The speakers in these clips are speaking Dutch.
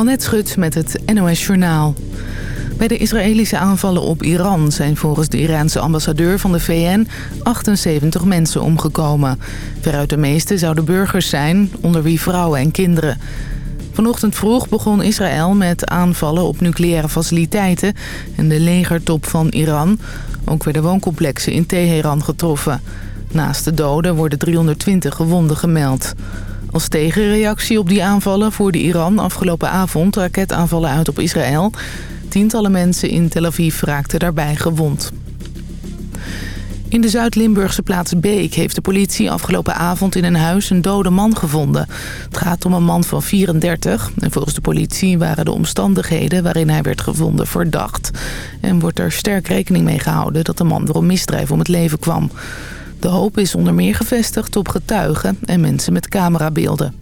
Annette Schut met het NOS Journaal. Bij de Israëlische aanvallen op Iran zijn volgens de Iraanse ambassadeur van de VN 78 mensen omgekomen. Veruit de meeste zouden burgers zijn, onder wie vrouwen en kinderen. Vanochtend vroeg begon Israël met aanvallen op nucleaire faciliteiten en de legertop van Iran. Ook werden wooncomplexen in Teheran getroffen. Naast de doden worden 320 gewonden gemeld. Als tegenreactie op die aanvallen voerde Iran afgelopen avond raketaanvallen uit op Israël. Tientallen mensen in Tel Aviv raakten daarbij gewond. In de Zuid-Limburgse plaats Beek heeft de politie afgelopen avond in een huis een dode man gevonden. Het gaat om een man van 34 en volgens de politie waren de omstandigheden waarin hij werd gevonden verdacht. En wordt er sterk rekening mee gehouden dat de man door een misdrijf om het leven kwam. De hoop is onder meer gevestigd op getuigen en mensen met camerabeelden.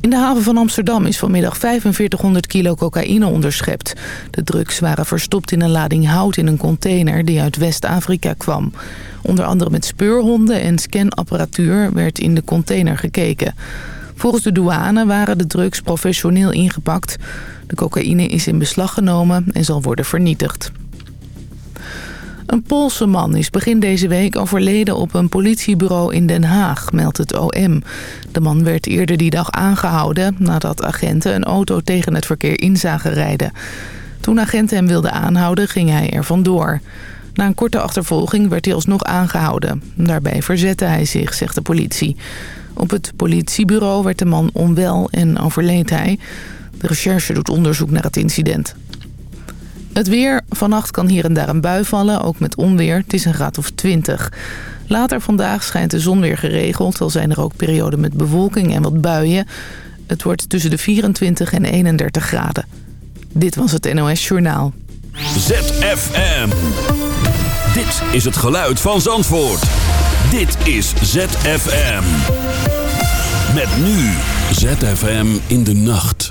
In de haven van Amsterdam is vanmiddag 4500 kilo cocaïne onderschept. De drugs waren verstopt in een lading hout in een container die uit West-Afrika kwam. Onder andere met speurhonden en scanapparatuur werd in de container gekeken. Volgens de douane waren de drugs professioneel ingepakt. De cocaïne is in beslag genomen en zal worden vernietigd. Een Poolse man is begin deze week overleden op een politiebureau in Den Haag, meldt het OM. De man werd eerder die dag aangehouden nadat agenten een auto tegen het verkeer in zagen rijden. Toen agenten hem wilden aanhouden, ging hij er vandoor. Na een korte achtervolging werd hij alsnog aangehouden. Daarbij verzette hij zich, zegt de politie. Op het politiebureau werd de man onwel en overleed hij. De recherche doet onderzoek naar het incident. Het weer. Vannacht kan hier en daar een bui vallen, ook met onweer. Het is een graad of 20. Later vandaag schijnt de zon weer geregeld. Al zijn er ook perioden met bewolking en wat buien. Het wordt tussen de 24 en 31 graden. Dit was het NOS Journaal. ZFM. Dit is het geluid van Zandvoort. Dit is ZFM. Met nu ZFM in de nacht.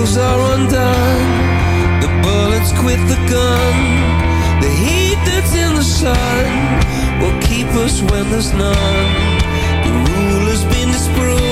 shackles are undone. The bullets quit the gun. The heat that's in the sun will keep us when there's none. The rule has been disproved.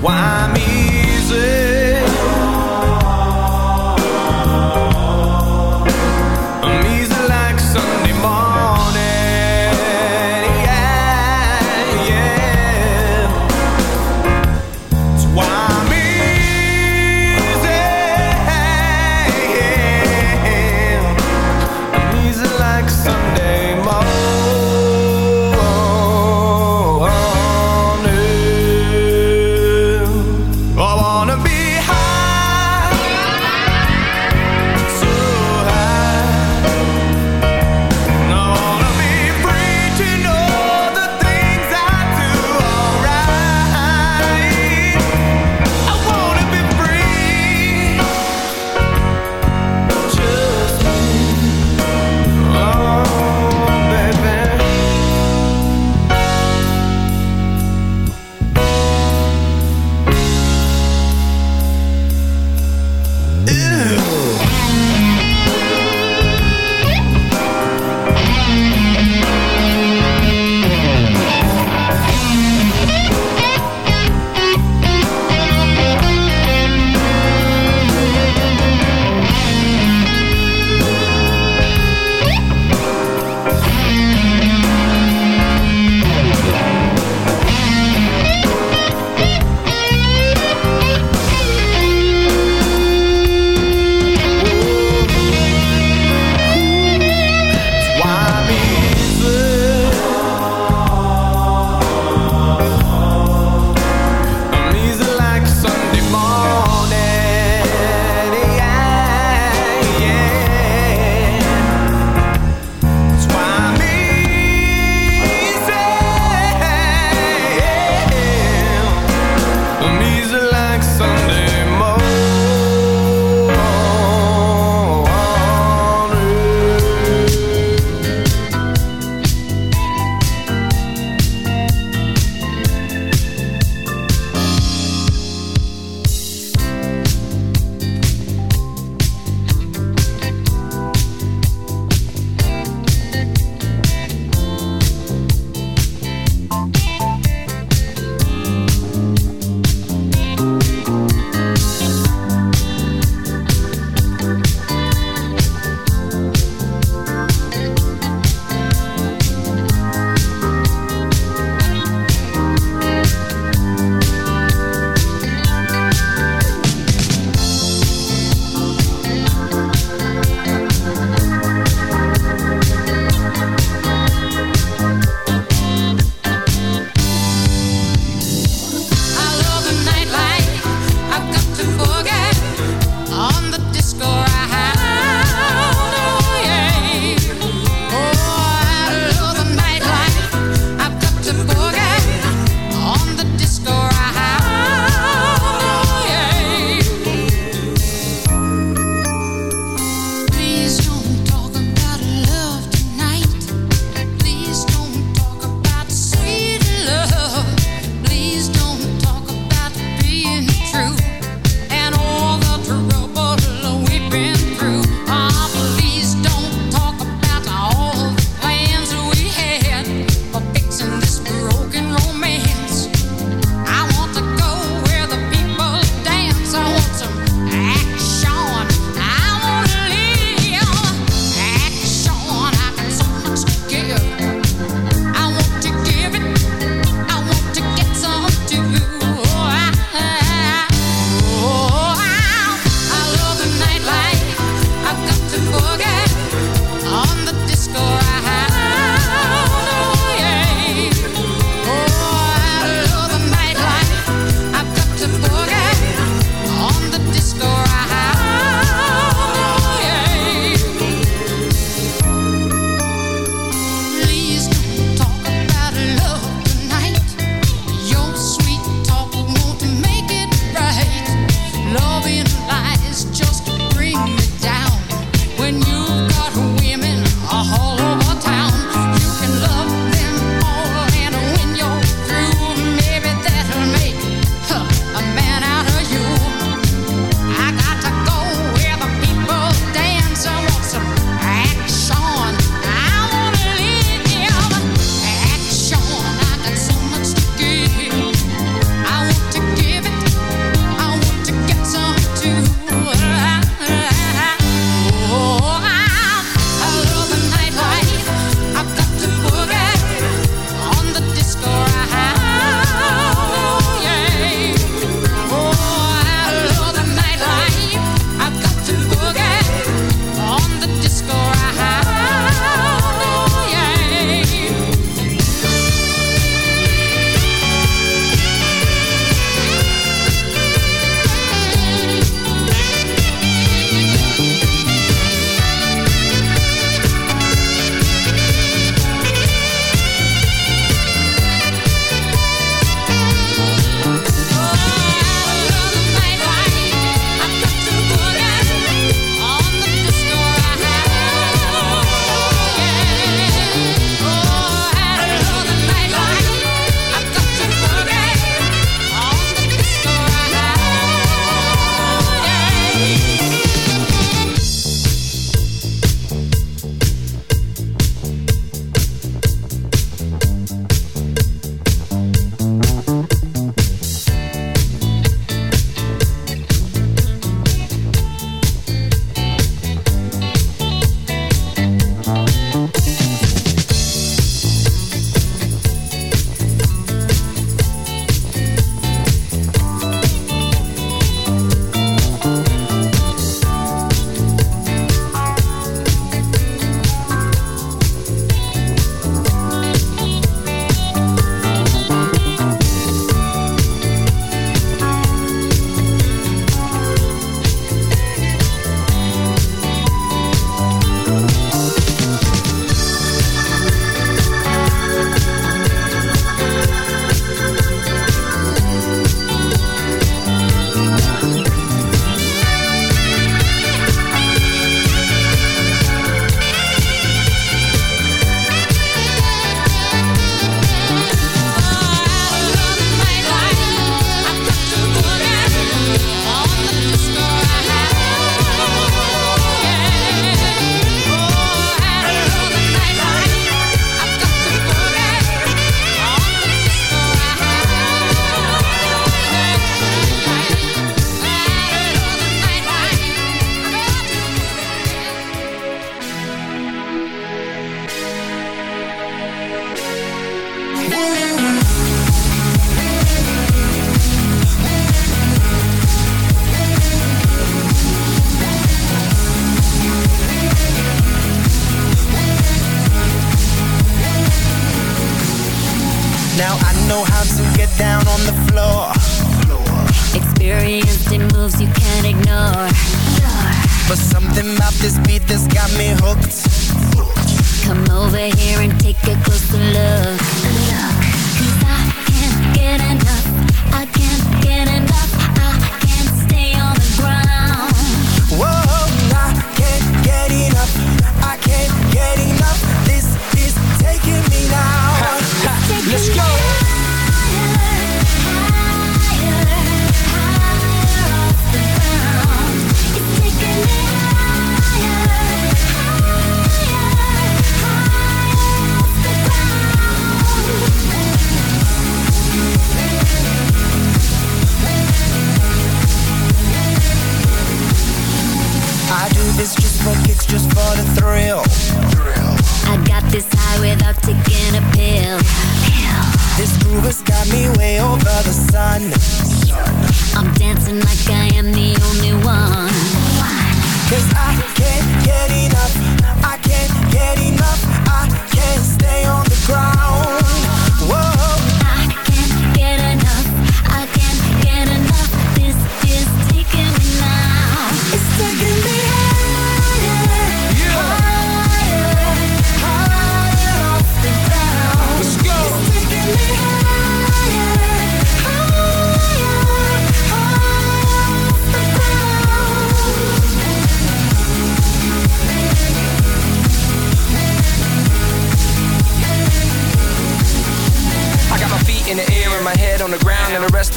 Why me?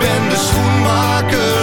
ben de schoenmaker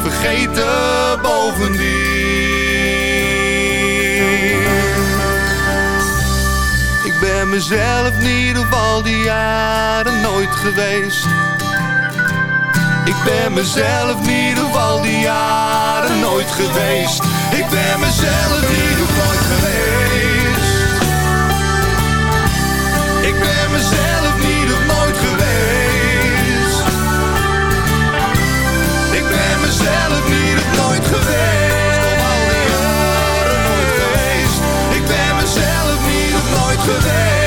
vergeten. Bovendien. Ik ben mezelf niet op al die jaren nooit geweest. Ik ben mezelf niet op al die jaren nooit geweest. Ik ben mezelf niet op nooit geweest.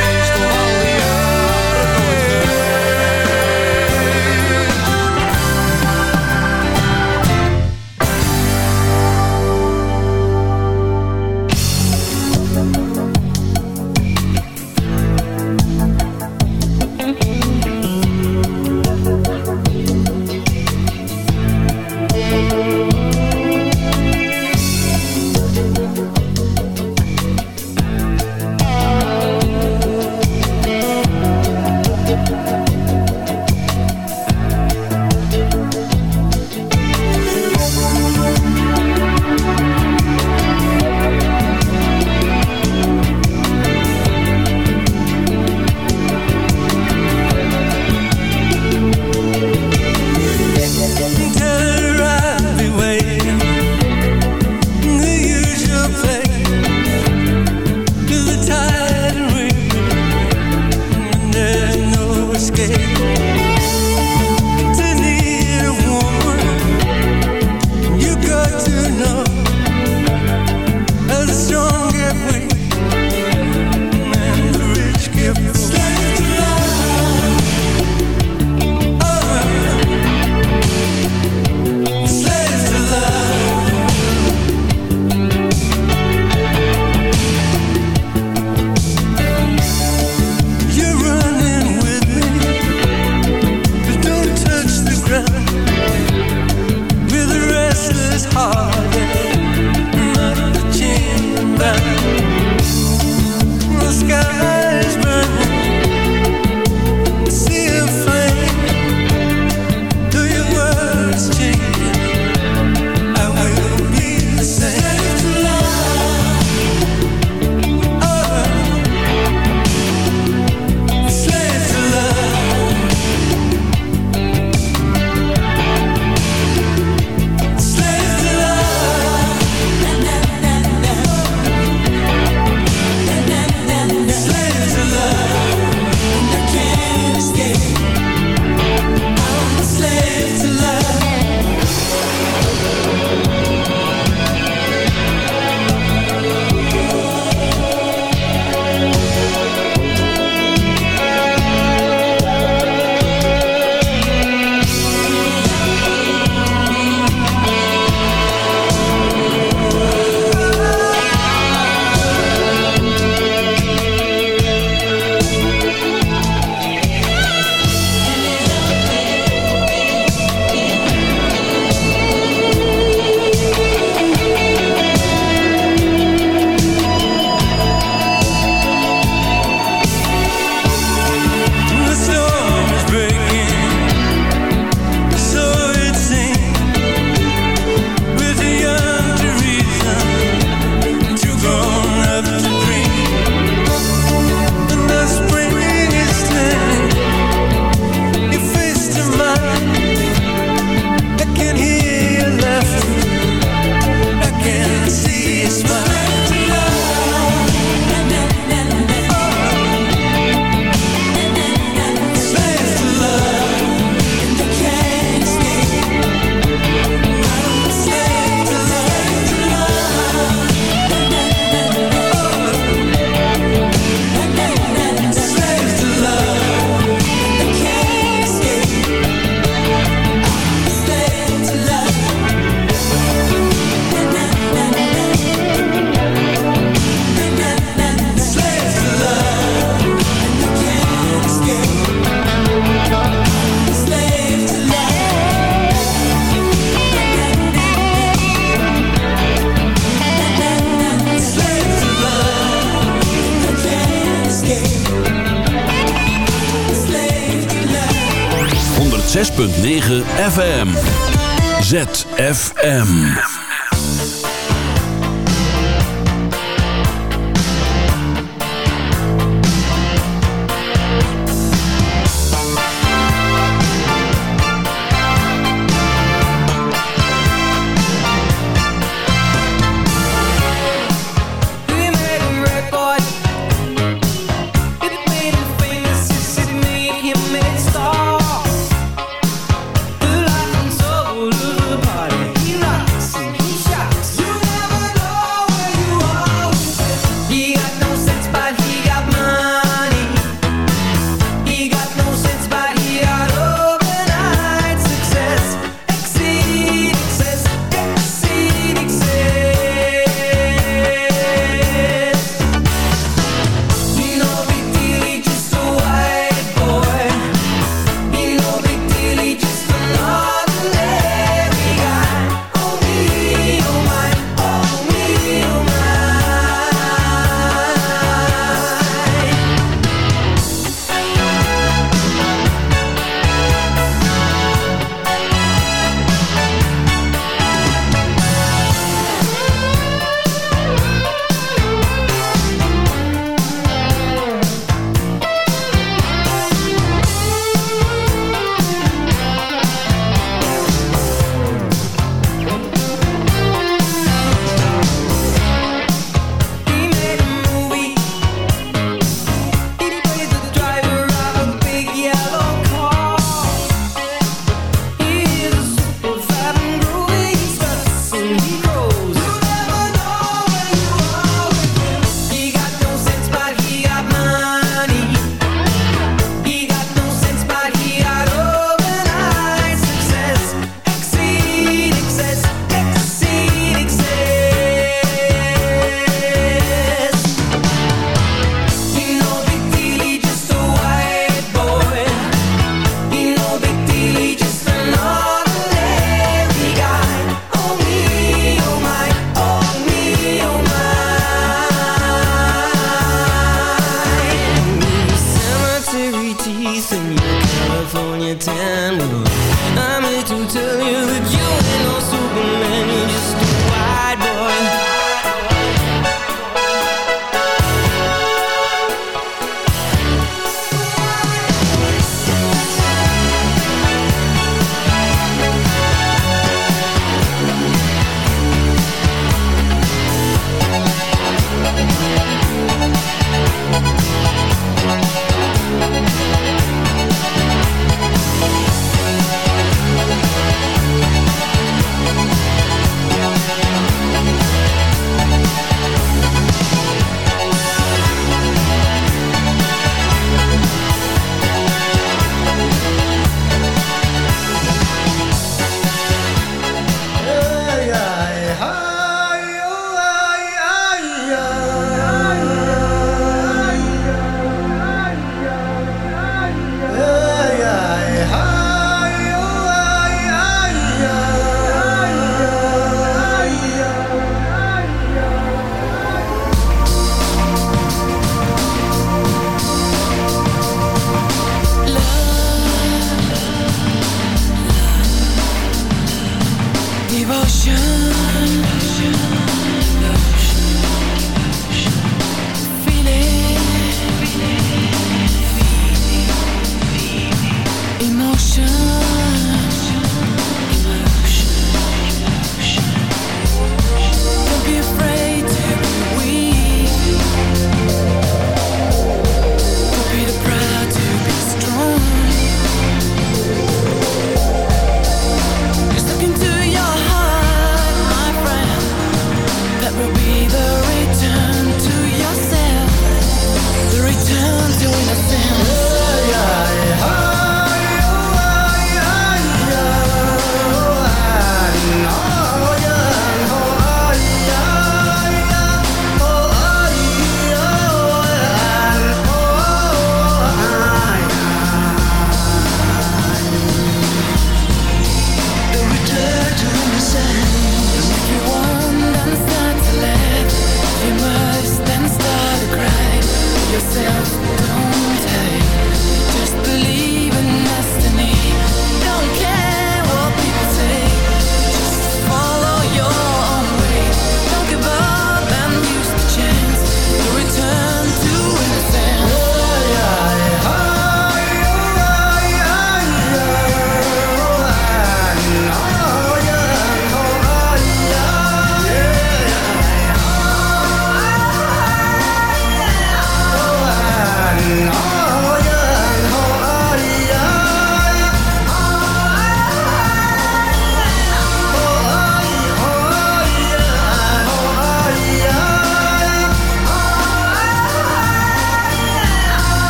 106.9 FM. ZFM.